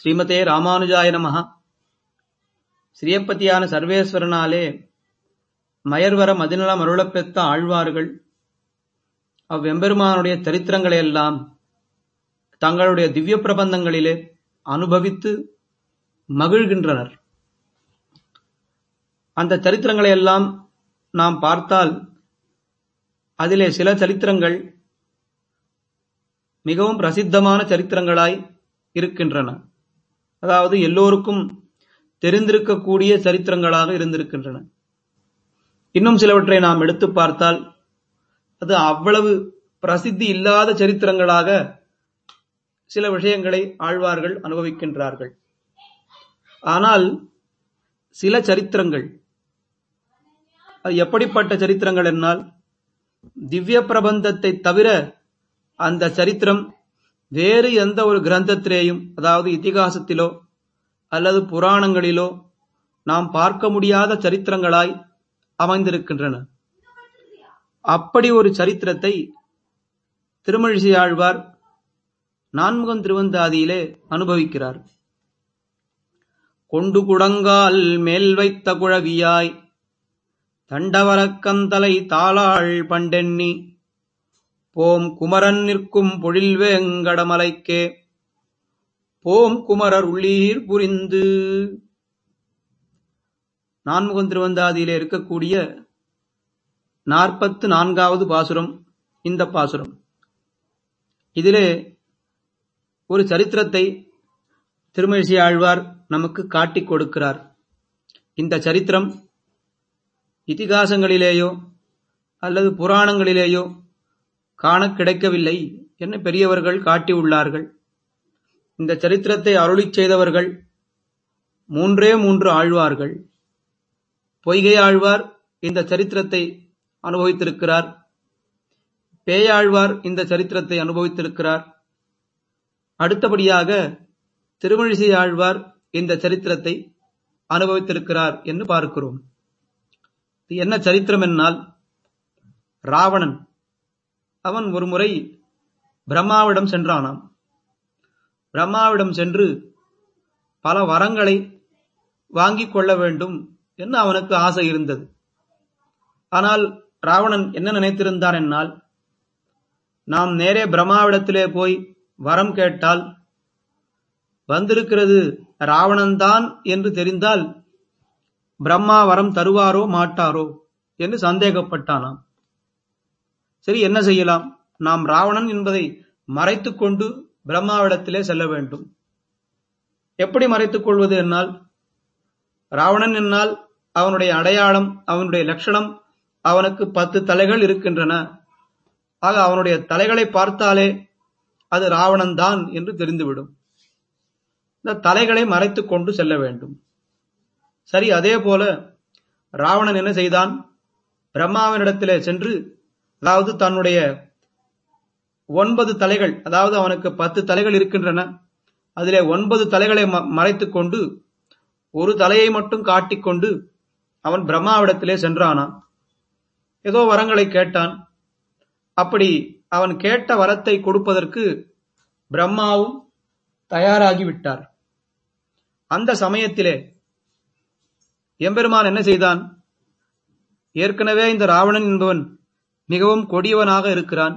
ஸ்ரீமதே ராமானுஜாய நமஹா. ஸ்ரீயப்பதியான சர்வேஸ்வரனாலே மயர்வர மதிநலம் அருளப்பெத்த ஆழ்வார்கள். அவ்வெம்பெருமானுடைய சரித்திரங்களை எல்லாம் தங்களுடைய திவ்ய பிரபந்தங்களிலே அனுபவித்து மகிழ்கின்றனர். அந்த சரித்திரங்களை எல்லாம் நாம் பார்த்தால் அதிலே சில சரித்திரங்கள் மிகவும் பிரசித்தமான சரித்திரங்களாய் இருக்கின்றன. அதாவது எல்லோருக்கும் தெரிந்திருக்கக்கூடிய சரித்திரங்களாக இருந்திருக்கின்றன. இன்னும் சிலவற்றை நாம் எடுத்து பார்த்தால் அது அவ்வளவு பிரசித்தி இல்லாத சரித்திரங்களாக சில விஷயங்களை ஆழ்வார்கள் அனுபவிக்கின்றார்கள். ஆனால் சில சரித்திரங்கள் அது எப்படிப்பட்ட சரித்திரங்கள் என்னால் திவ்ய பிரபந்தத்தை தவிர அந்த சரித்திரம் வேறு எந்த ஒரு கிரந்தத்திலேயும் அதாவது இதிகாசத்திலோ அல்லது புராணங்களிலோ நாம் பார்க்க முடியாத சரித்திரங்களாய் அமைந்திருக்கின்றன. அப்படி ஒரு சரித்திரத்தை திருமழிசை ஆழ்வார் நான்முகம் திருவந்தாதியிலே அனுபவிக்கிறார். கொண்டு குடங்கால் மேல் வைத்த குழவியாய் தண்டவரக்கந்தலை தாளாள் பண்டெண்ணி போம் குமரன் நிற்கும் பொழில் கடமலைக்கே போம் குமரர் உள்ளீர் புரிந்து. நான்முகன் திருவந்தாதியிலே இருக்கக்கூடிய நாற்பத்து நான்காவது பாசுரம் இந்த பாசுரம். இதிலே ஒரு சரித்திரத்தை திருமழிசை ஆழ்வார் நமக்கு காட்டிக் கொடுக்கிறார். இந்த சரித்திரம் இதிகாசங்களிலேயோ அல்லது புராணங்களிலேயோ காண கிடைக்கவில்லை என பெரியவர்கள் காட்டியுள்ளார்கள். இந்த சரித்திரத்தை அருளிச் செய்தவர்கள் மூன்றே மூன்று ஆழ்வார்கள். பொய்கை ஆழ்வார் இந்த சரித்திரத்தை அனுபவித்திருக்கிறார். பேயாழ்வார் இந்த சரித்திரத்தை அனுபவித்திருக்கிறார். அடுத்தபடியாக திருமழிசை ஆழ்வார் இந்த சரித்திரத்தை அனுபவித்திருக்கிறார் என்று பார்க்கிறோம். என்ன சரித்திரம் என்னால் ராவணன் அவன் ஒரு முறை பிரம்மாவிடம் சென்றானாம். பிரம்மாவிடம் சென்று பல வரங்களை வாங்கிக் கொள்ள வேண்டும் என்று அவனுக்கு ஆசை இருந்தது. ஆனால் ராவணன் என்ன நினைத்திருந்தான் என்னால்? நாம் நேரே பிரம்மாவிடத்திலே போய் வரம் கேட்டால் வந்திருக்கிறது ராவணன்தான் என்று தெரிந்தால் பிரம்மா வரம் தருவாரோ மாட்டாரோ என்று சந்தேகப்பட்டானாம். சரி என்ன செய்யலாம்? நாம் ராவணன் என்பதை மறைத்துக் கொண்டு பிரம்மாவிடத்திலே செல்ல வேண்டும். எப்படி மறைத்துக் கொள்வது என்னால்? ராவணன் என்னால் அவனுடைய அடையாளம் அவனுடைய லட்சணம் அவனுக்கு பத்து தலைகள் இருக்கின்றன. ஆக அவனுடைய தலைகளை பார்த்தாலே அது ராவணன் தான் என்று தெரிந்துவிடும். இந்த தலைகளை மறைத்துக் கொண்டு செல்ல வேண்டும். சரி அதே போல ராவணன் என்ன செய்தான்? பிரம்மாவினிடத்திலே சென்று அதாவது தன்னுடைய ஒன்பது தலைகள் அதாவது அவனுக்கு பத்து தலைகள் இருக்கின்றன. அதிலே ஒன்பது தலைகளை மறைத்து கொண்டு ஒரு தலையை மட்டும் காட்டிக்கொண்டு அவன் பிரம்மாவிடத்திலே சென்றானான். ஏதோ வரங்களை கேட்டான். அப்படி அவன் கேட்ட வரத்தை கொடுப்பதற்கு பிரம்மாவும் தயாராகிவிட்டார் அந்த சமயத்திலே எம்பெருமான் என்ன செய்தான்? ஏற்கனவே இந்த ராவணன் என்பவன் மிகவும் கொடியவனாக இருக்கிறான்.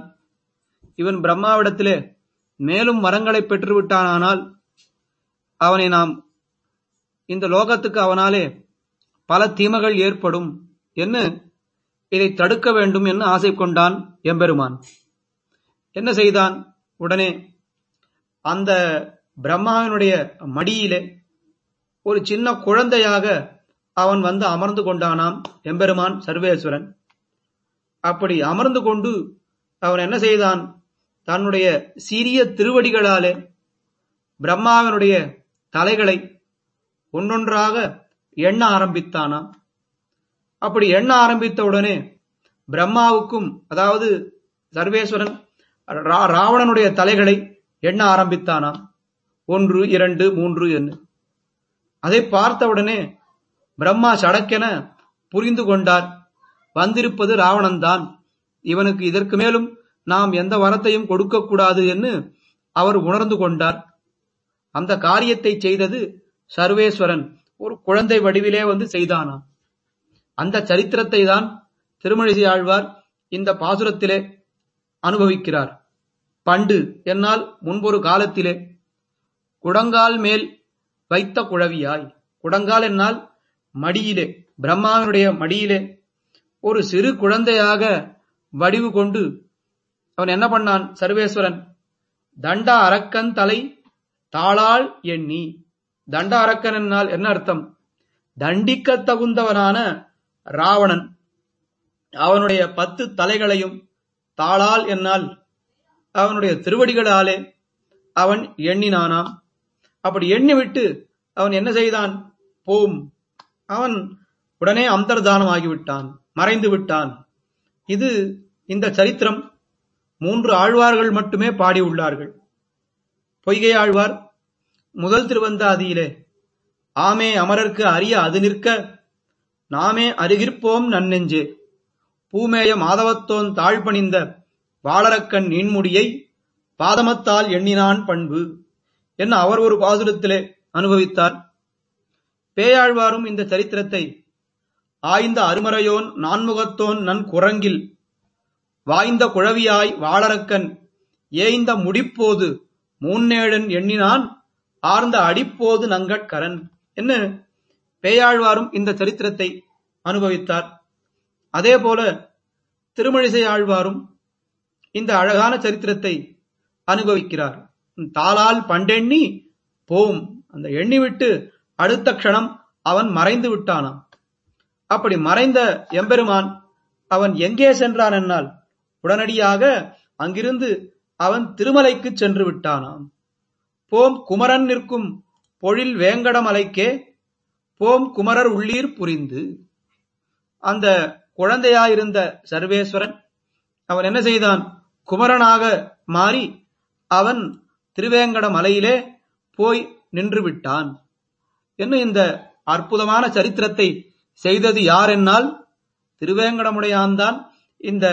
இவன் பிரம்மாவிடத்திலே மேலும் வரங்களை பெற்றுவிட்டானால் அவனை நாம் இந்த லோகத்துக்கு அவனாலே பல தீமைகள் ஏற்படும். என்று இதை தடுக்க வேண்டும் என்று ஆசை கொண்டான் எம்பெருமான். என்ன செய்தான்? உடனே அந்த பிரம்மாவினுடைய மடியிலே ஒரு சின்ன குழந்தையாக அவன் வந்து அமர்ந்து கொண்டானாம் எம்பெருமான் சர்வேஸ்வரன். அப்படி அமர்ந்து கொண்டு அவன் என்ன செய்தான்? தன்னுடைய சிறிய திருவடிகளாலே பிரம்மாவினுடைய தலைகளை ஒன்றொன்றாக எண்ண ஆரம்பித்தானாம். அப்படி எண்ண ஆரம்பித்த உடனே பிரம்மாவுக்கும் அதாவது சர்வேஸ்வரன் ராவணனுடைய தலைகளை எண்ண ஆரம்பித்தானாம். ஒன்று இரண்டு மூன்று என்று. அதை பார்த்தவுடனே பிரம்மா சடக்கென புரிந்து கொண்டார். வந்திருப்பது ராவணன் தான் இவனுக்கு இதற்கு மேலும் நாம் எந்த வரத்தையும் கொடுக்கக்கூடாது என்று அவர் உணர்ந்து கொண்டார். அந்த காரியத்தை செய்தது சர்வேஸ்வரன். ஒரு குழந்தை வடிவிலே வந்து செய்தானாம் அந்த சரித்திரத்தை தான் திருமழிசை ஆழ்வார் இந்த பாசுரத்திலே அனுபவிக்கிறார். பண்டு என்னால் முன்பொரு காலத்திலே குடங்கால் மேல் வைத்த குழவியாய். குடங்கால் என்னால் மடியிலே பிரம்மாவினுடைய மடியிலே ஒரு சிறு குழந்தையாக வடிவு கொண்டு அவன் என்ன பண்ணான்? சர்வேஸ்வரன் தண்ட அரக்கன் தலை தாளால் எண்ணி. தண்ட அரக்கன் என்னால் என்ன அர்த்தம்? தண்டிக்க தகுந்தவனான ராவணன் அவனுடைய பத்து தலைகளையும் தாளால் என்னால் அவனுடைய திருவடிகளாலே அவன் எண்ணினானாம். அப்படி எண்ணிவிட்டு அவன் என்ன செய்தான்? போம். அவன் உடனே அந்தர்தானம் ஆகிவிட்டான் மறைந்து விட்டான். இது இந்த சரித்திரம். மூன்று ஆழ்வார்கள் மட்டுமே பாடியுள்ளார்கள் பொய்கை ஆழ்வார் முதல் திருவந்தாதியிலே ஆமே அமரர்க்கு அரிய அது நிற்க நாமே அருகிற்போம் நன்னெஞ்சே. பூமேய மாதவத்தோன் தாழ்பணிந்த வாளரக்கன் நீன்முடியை பாதமத்தால் எண்ணினான் பண்பு. என்ன அவர் ஒரு பாசுரத்திலே அனுபவித்தார்? பேயாழ்வாரும் இந்த சரித்திரத்தை ஆய்ந்த அருமறையோன் நான்முகத்தோன் நன் குரங்கில் வாய்ந்த குழவியாய் வாளரக்கன் ஏய்ந்த முடிப்போது மூன்னேழன் எண்ணினான் ஆர்ந்த அடிப்போது நங்கட்கரன். என்ன? பேயாழ்வாரும் இந்த சரித்திரத்தை அனுபவித்தார். அதே போல திருமழிசை ஆழ்வாரும் இந்த அழகான சரித்திரத்தை அனுபவிக்கிறார். தாளால் பண்டெண்ணி போம். அந்த எண்ணி விட்டு அடுத்த க்ஷணம் அவன் மறைந்து விட்டானாம். அப்படி மறைந்த எம்பெருமான் அவன் எங்கே சென்றான் என்னால்? உடனடியாக அங்கிருந்து அவன் திருமலைக்கு சென்று விட்டானாம். போம் குமரன் நிற்கும் பொழில் வேங்கடமலைக்கே போம் குமரர் உள்ளீர் புரிந்து. அந்த குழந்தையாயிருந்த சர்வேஸ்வரன் அவன் என்ன செய்தான்? குமரனாக மாறி அவன் திருவேங்கட மலையிலே போய் நின்று விட்டான். என்ன இந்த அற்புதமான சரித்திரத்தை செய்தது யார் என்னால் திருவேங்கடமுடையான்தான் இந்த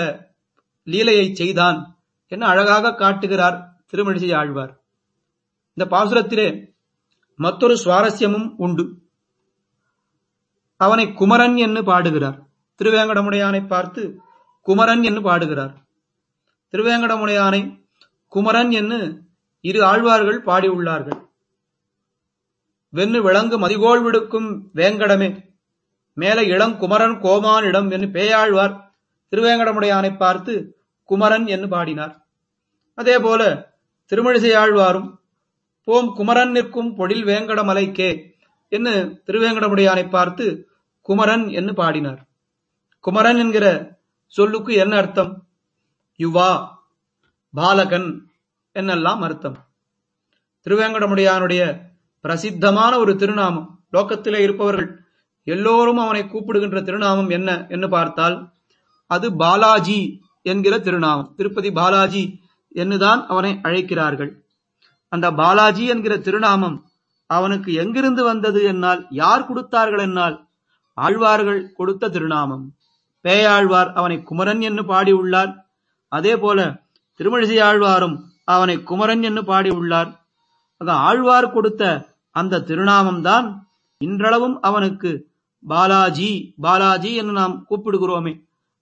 லீலையை செய்தான் என அழகாக காட்டுகிறார் திருமழிசை ஆழ்வார். இந்த பாசுரத்திலே மற்றொரு சுவாரஸ்யமும் உண்டு. அவனை குமரன் என்று பாடுகிறார். திருவேங்கடமுடையானை பார்த்து குமரன் என்று பாடுகிறார். திருவேங்கடமுடையானை குமரன் என்று இரு ஆழ்வார்கள் பாடியுள்ளார்கள். வெண்ணு விளங்கு மதிகோள் விடுக்கும் வேங்கடமே. மேலே இளம் குமரன் கோமான் இடம் என்று பேயாழ்வார். திருவேங்கடமுடையானை பார்த்து குமரன் என்று பாடினார். அதே போல திருமழிசை போம் குமரன் நிற்கும் பொழில் வேங்கடமலை கே என்று திருவேங்கடமுடையானை பார்த்து குமரன் என்று பாடினார். குமரன் என்கிற சொல்லுக்கு என்ன அர்த்தம்? யுவா பாலகன் என்னெல்லாம் அர்த்தம்? திருவேங்கடமுடையானுடைய பிரசித்தமான ஒரு திருநாமம் லோக்கத்திலே இருப்பவர்கள் எல்லோரும் அவனை கூப்பிடுகின்ற திருநாமம் என்ன என்று பார்த்தால் அது பாலாஜி என்கிற திருநாமம். திருப்பதி பாலாஜி என்னுதான் அவனை அழைக்கிறார்கள். அந்த பாலாஜி என்கிற திருநாமம் அவனுக்கு எங்கிருந்து வந்தது என்னால் யார் கொடுத்தார்கள் என்னால்? ஆழ்வார்கள் கொடுத்த திருநாமம். பேயாழ்வார் அவனை குமரன் என்று பாடியுள்ளார். அதே போல திருமழிசை ஆழ்வாரும் அவனை குமரன் என்று பாடியுள்ளார். ஆழ்வார் கொடுத்த அந்த திருநாமம் தான் இன்றளவும் அவனுக்கு பாலாஜி பாலாஜி என்று நாம் கூப்பிடுகிறோமே.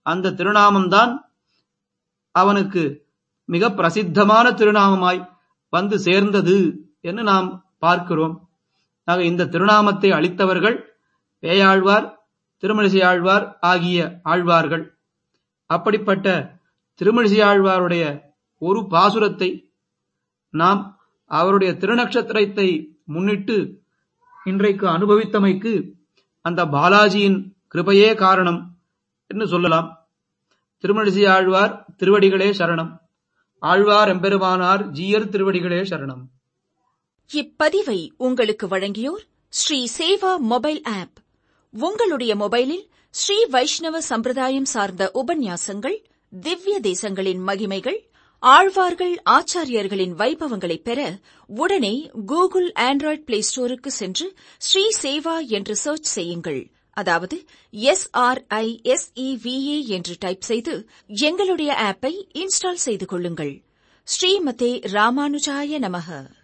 அந்த திருநாமம்தான் அவனுக்கு மிக பிரசித்தமான திருநாமமாய் வந்து சேர்ந்தது என்று நாம் பார்க்கிறோம். ஆக இந்த திருநாமத்தை அளித்தவர்கள் பேயாழ்வார் திருமழிசை ஆழ்வார் ஆகிய ஆழ்வார்கள். அப்படிப்பட்ட திருமழிசை ஆழ்வாருடைய ஒரு பாசுரத்தை நாம் அவருடைய திருநக்ஷத்திரத்தை முன்னிட்டு இன்றைக்கு அனுபவித்தமைக்கு அந்த பாலாஜியின் கிருபையே காரணம் என்று சொல்லலாம். திருமழிசை ஆழ்வார் திருவடிகளே சரணம். ஆழ்வார் எம்பெருமானார் ஜீயர் திருவடிகளே சரணம். இப்பதிவை உங்களுக்கு வழங்கியோர் ஸ்ரீ சேவா மொபைல் ஆப். உங்களுடைய மொபைலில் ஸ்ரீ வைஷ்ணவ சம்பிரதாயம் சார்ந்த உபன்யாசங்கள் திவ்ய தேசங்களின் மகிமைகள் ஆழ்வார்கள் ஆச்சாரியர்களின் வைபவங்களைப் பெற உடனே கூகுள் ஆண்ட்ராய்டு பிளே ஸ்டோருக்கு சென்று ஸ்ரீ சேவா என்று சர்ச் செய்யுங்கள். அதாவது S R I S E V A V A என்று டைப் செய்து எங்களுடைய ஆப்பை இன்ஸ்டால் செய்து கொள்ளுங்கள். ஸ்ரீமதே ராமானுஜாய நமக.